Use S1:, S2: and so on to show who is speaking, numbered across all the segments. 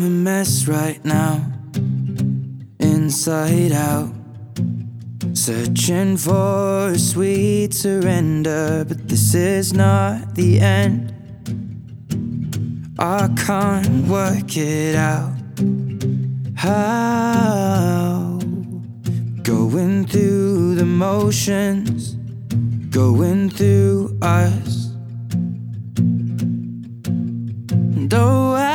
S1: I'm a mess right now, inside out. Searching for a sweet surrender, but this is not the end. I can't work it out. How? Going through the motions, going through us. Though I've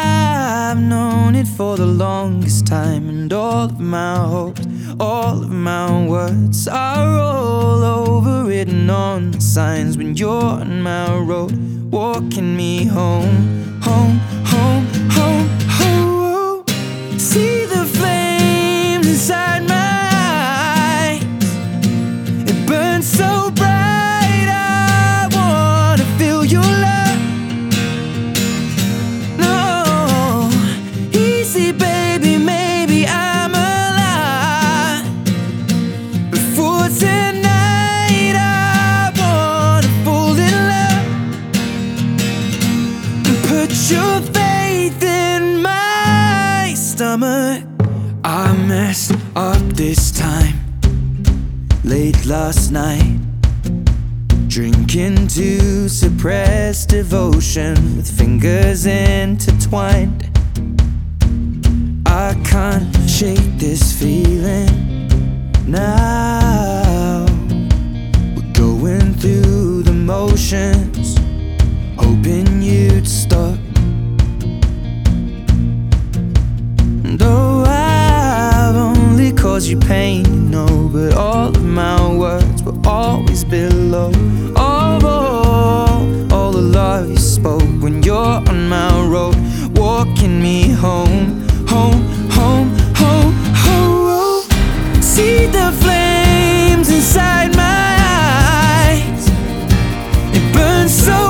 S1: for the longest time, and all of my hopes, all of my words are all overwritten on the signs when you're on my road, walking me home, home, stomach. I messed up this time. Late last night. Drinking to suppress devotion with fingers intertwined. I can't shake this feeling now. We're going through the motions, hoping you'd stop. Only caused you pain, you know, but all of my words will always below. All, all, all the love you spoke when you're on my road, walking me home, home, home, home, home. See the flames inside my eyes. It burns so